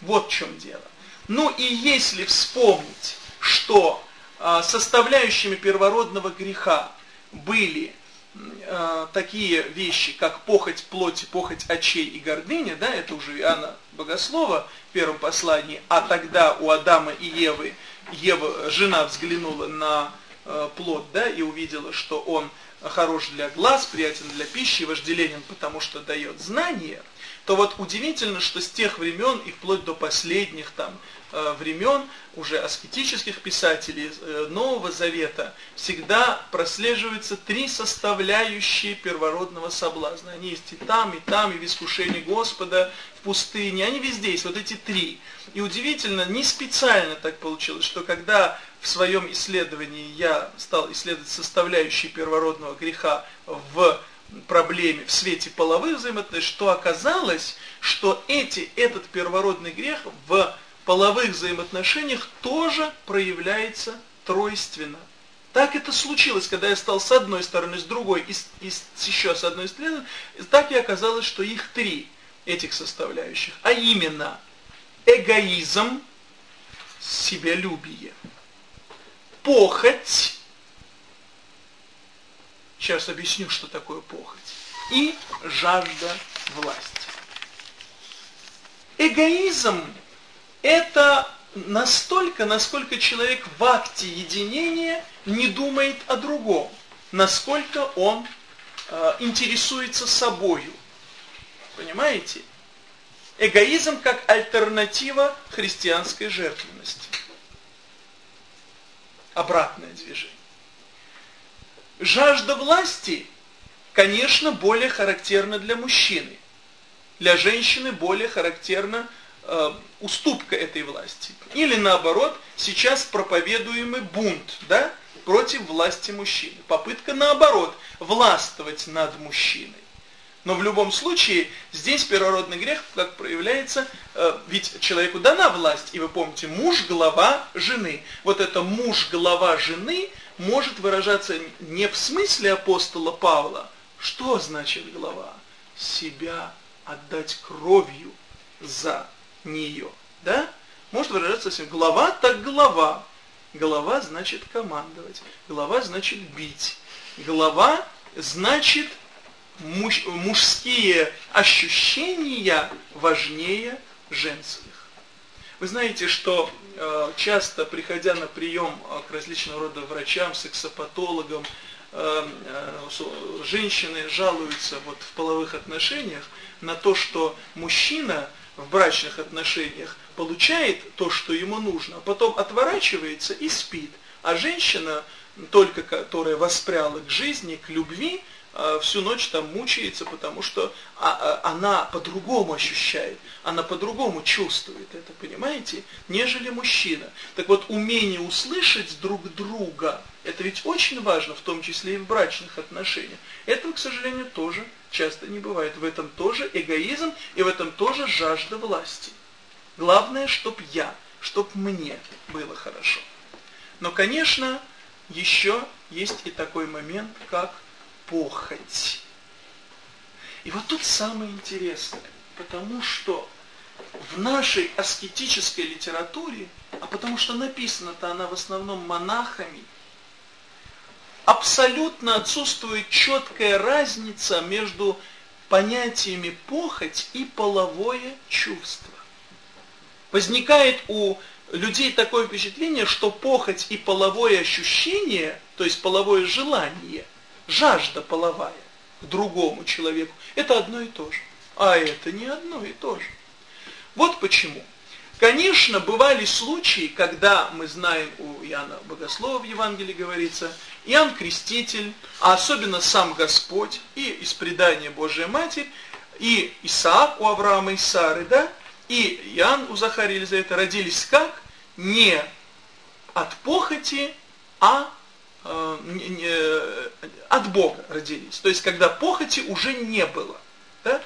Вот в чем дело. Ну и если вспомнить, что а, составляющими первородного греха были э, такие вещи, как похоть плоти, похоть очей и гордыня, да, это уже Иоанна Богослова в первом послании, а тогда у Адама и Евы, Ева, жена взглянула на э, плод, да, и увидела, что он хорош для глаз, приятен для пищи, вожделенен, потому что дает знания, то вот удивительно, что с тех времен и вплоть до последних там времен уже аскетических писателей э, Нового Завета всегда прослеживаются три составляющие первородного соблазна. Они есть и там, и там, и в искушении Господа, в пустыне, они везде есть, вот эти три. И удивительно, не специально так получилось, что когда в своем исследовании я стал исследовать составляющие первородного греха в проблеме в свете половых взаимоотношений, что оказалось, что эти, этот первородный грех в половых взаимоотношениях тоже проявляется тройственно. Так это случилось, когда я стал с одной стороны, с другой и, и еще с одной стороны, так и оказалось, что их три этих составляющих, а именно эгоизм, себялюбие, похоть, сейчас объясню, что такое похоть, и жажда власти. Эгоизм это настолько, насколько человек в акте единения не думает о другом, насколько он э, интересуется собою. Понимаете? Эгоизм как альтернатива христианской жертвенности. Обратное движение. Жажда власти, конечно, более характерна для мужчины. Для женщины более характерна э, уступка этой власти. Или наоборот, сейчас проповедуемый бунт, да, против власти мужчины. Попытка наоборот, властвовать над мужчиной. Но в любом случае, здесь первородный грех как проявляется, э, ведь человеку дана власть, и вы помните, муж – глава жены. Вот это муж – глава жены может выражаться не в смысле апостола Павла. Что значит глава? Себя отдать кровью за нее. Да? Может выражаться совсем. Голова так голова. Голова значит командовать. Голова значит бить. Голова значит муж, мужские ощущения важнее женских. Вы знаете, что э, часто, приходя на прием э, к различного рода врачам, сексопатологам, э, э, женщины жалуются вот в половых отношениях на то, что мужчина в брачных отношениях получает то, что ему нужно, а потом отворачивается и спит. А женщина, только которая воспряла к жизни, к любви, всю ночь там мучается, потому что а, а, она по-другому ощущает, она по-другому чувствует это, понимаете, нежели мужчина. Так вот, умение услышать друг друга, это ведь очень важно, в том числе и в брачных отношениях. Этого, к сожалению, тоже часто не бывает. В этом тоже эгоизм и в этом тоже жажда власти. Главное, чтоб я, чтоб мне было хорошо. Но, конечно, еще есть и такой момент, как похоть. И вот тут самое интересное, потому что в нашей аскетической литературе, а потому что написана-то она в основном монахами, абсолютно отсутствует четкая разница между понятиями похоть и половое чувство. Возникает у людей такое впечатление, что похоть и половое ощущение, то есть половое желание, жажда половая к другому человеку, это одно и то же. А это не одно и то же. Вот почему. Конечно, бывали случаи, когда мы знаем у Иоанна Богослова в Евангелии говорится, Иоанн Креститель, а особенно сам Господь, и из предания Божия Матерь, и Исаак у Авраама и Сары, да, и Иоанн у Захария и Елизаветы родились как? Не от похоти, а от Бога родились. То есть, когда похоти уже не было. Да?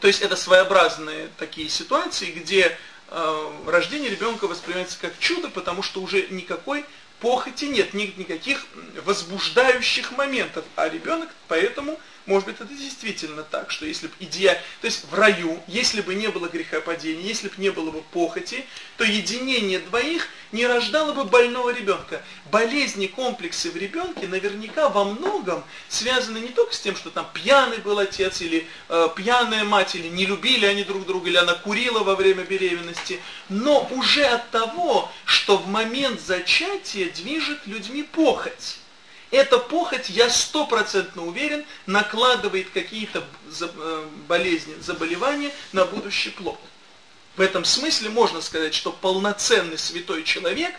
То есть, это своеобразные такие ситуации, где э, рождение ребенка воспринимается как чудо, потому что уже никакой похоти нет, никаких возбуждающих моментов, а ребенок поэтому может быть, это действительно так, что если бы идея, то есть в раю, если бы не было грехопадения, если бы не было бы похоти, то единение двоих не рождало бы больного ребенка. Болезни, комплексы в ребенке наверняка во многом связаны не только с тем, что там пьяный был отец, или э, пьяная мать, или не любили они друг друга, или она курила во время беременности, но уже от того, что в момент зачатия движет людьми похоть. Эта похоть, я стопроцентно уверен, накладывает какие-то э, болезни, заболевания на будущий плод. В этом смысле можно сказать, что полноценный святой человек,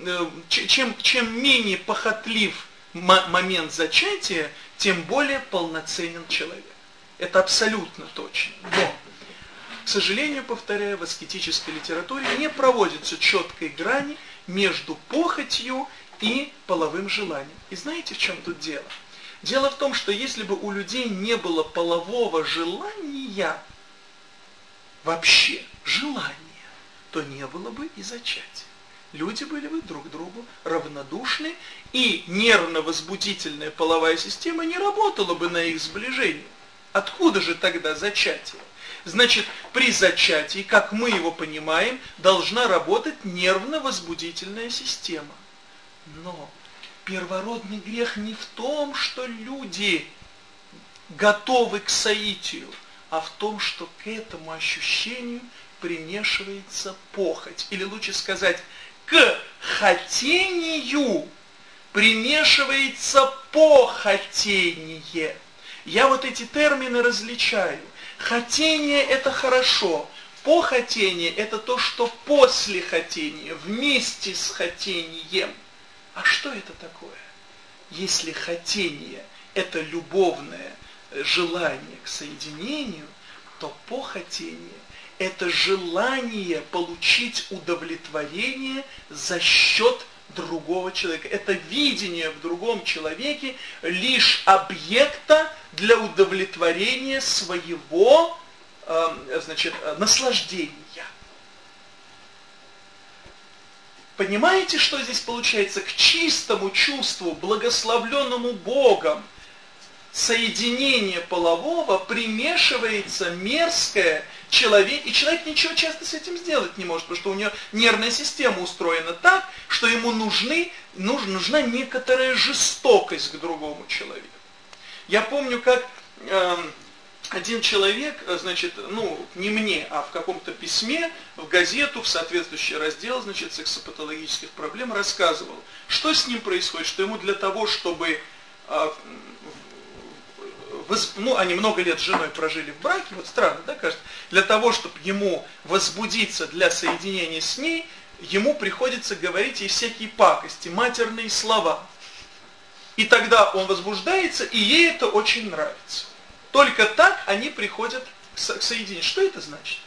э, чем, чем менее похотлив момент зачатия, тем более полноценен человек. Это абсолютно точно. Но, к сожалению, повторяю, в аскетической литературе не проводится четкой грани между похотью и половым желанием. И знаете, в чем тут дело? Дело в том, что если бы у людей не было полового желания, вообще желания, то не было бы и зачатия. Люди были бы друг другу равнодушны, и нервно-возбудительная половая система не работала бы на их сближение. Откуда же тогда зачатие? Значит, при зачатии, как мы его понимаем, должна работать нервно-возбудительная система. Но первородный грех не в том, что люди готовы к соитию, а в том, что к этому ощущению примешивается похоть. Или лучше сказать, к хотению примешивается похотение. Я вот эти термины различаю. Хотение это хорошо, похотение это то, что после хотения, вместе с хотением – а что это такое? Если хотение – это любовное желание к соединению, то похотение – это желание получить удовлетворение за счет другого человека. Это видение в другом человеке лишь объекта для удовлетворения своего э, значит, наслаждения. Понимаете, что здесь получается? К чистому чувству, благословленному Богом, соединение полового примешивается мерзкое человек, и человек ничего часто с этим сделать не может, потому что у него нервная система устроена так, что ему нужны, нужна, нужна некоторая жестокость к другому человеку. Я помню, как э, один человек, э, значит, ну, не мне, а в каком-то письме, в газету, в соответствующий раздел, значит, сексопатологических проблем рассказывал, что с ним происходит, что ему для того, чтобы, а, ну, они много лет с женой прожили в браке, вот странно, да, кажется, для того, чтобы ему возбудиться для соединения с ней, ему приходится говорить ей всякие пакости, матерные слова. И тогда он возбуждается, и ей это очень нравится. Только так они приходят к соединению. Что это значит?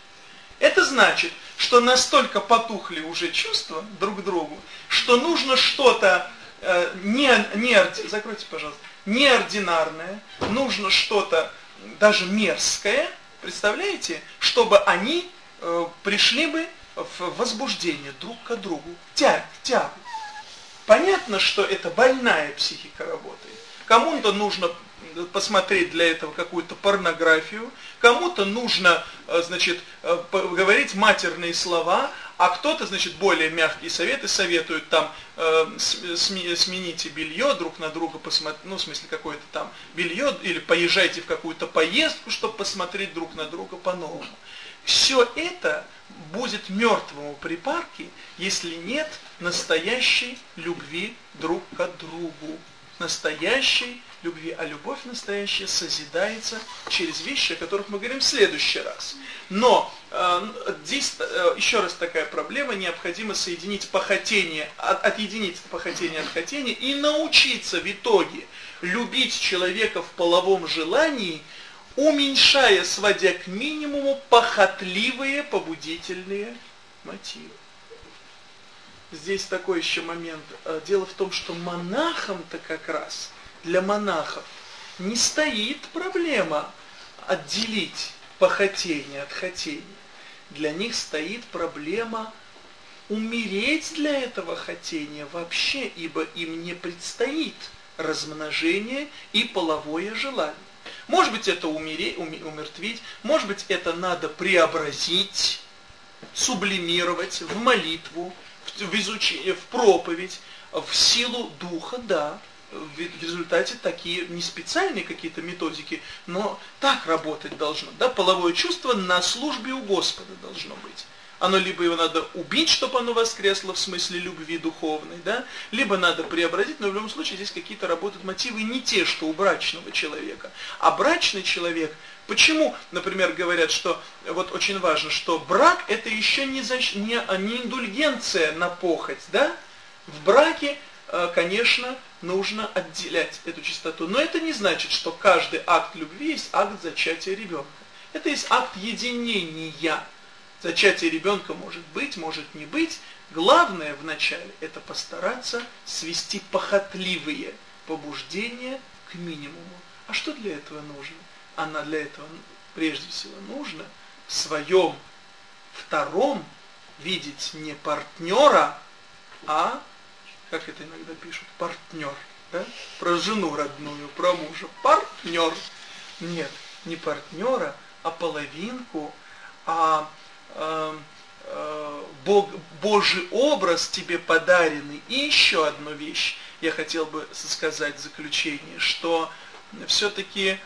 Это значит, что настолько потухли уже чувства друг к другу, что нужно что-то э, не, не, закройте, пожалуйста, неординарное, нужно что-то даже мерзкое, представляете, чтобы они э, пришли бы в возбуждение друг к другу, тяг, тягу. Понятно, что это больная психика работает. Кому-то нужно посмотреть для этого какую-то порнографию, кому-то нужно, э, значит, э, говорить матерные слова, а кто-то, значит, более мягкие советы советуют там э, смените белье друг на друга, посмотреть, ну, в смысле, какое-то там белье, или поезжайте в какую-то поездку, чтобы посмотреть друг на друга по-новому. Все это будет мертвым у припарки, если нет настоящей любви друг к другу. Настоящей любви, а любовь настоящая созидается через вещи, о которых мы говорим в следующий раз. Но э, здесь э, еще раз такая проблема, необходимо соединить похотение, от, отъединить похотение от хотения и научиться в итоге любить человека в половом желании, уменьшая, сводя к минимуму похотливые побудительные мотивы. Здесь такой еще момент. Э, дело в том, что монахам-то как раз, для монахов, не стоит проблема отделить похотение от хотения. Для них стоит проблема умереть для этого хотения вообще, ибо им не предстоит размножение и половое желание. Может быть, это умереть, умертвить, может быть, это надо преобразить, сублимировать в молитву, в изучение, в проповедь, в силу духа, да, в результате такие не специальные какие-то методики, но так работать должно. Да? Половое чувство на службе у Господа должно быть. Оно либо его надо убить, чтобы оно воскресло в смысле любви духовной, да? либо надо преобразить, но в любом случае здесь какие-то работают мотивы не те, что у брачного человека. А брачный человек, почему, например, говорят, что вот очень важно, что брак это еще не, защ... не, не индульгенция на похоть, да? В браке, э, конечно, нужно отделять эту чистоту. Но это не значит, что каждый акт любви есть акт зачатия ребенка. Это есть акт единения Зачатие ребенка может быть, может не быть. Главное вначале это постараться свести похотливые побуждения к минимуму. А что для этого нужно? Она для этого прежде всего нужно в своем втором видеть не партнера, а, как это иногда пишут, партнер. Да? Про жену родную, про мужа. Партнер. Нет, не партнера, а половинку, а Эм, э, Бог, Божий образ тебе подаренный. И еще одну вещь я хотел бы сказать в заключение, что все-таки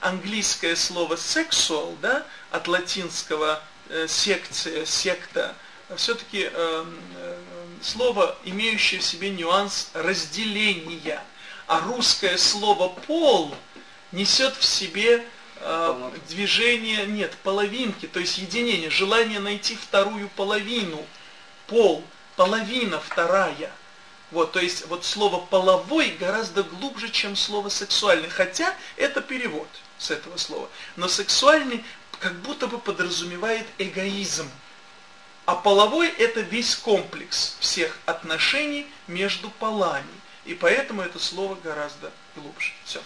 английское слово sexual, да, от латинского э, секция, секта, все-таки э, э, слово, имеющее в себе нюанс разделения. А русское слово пол несет в себе э, движение, нет, половинки, то есть единение, желание найти вторую половину, пол, половина вторая. Вот, то есть вот слово половой гораздо глубже, чем слово сексуальный, хотя это перевод с этого слова. Но сексуальный как будто бы подразумевает эгоизм. А половой – это весь комплекс всех отношений между полами. И поэтому это слово гораздо глубже. Все.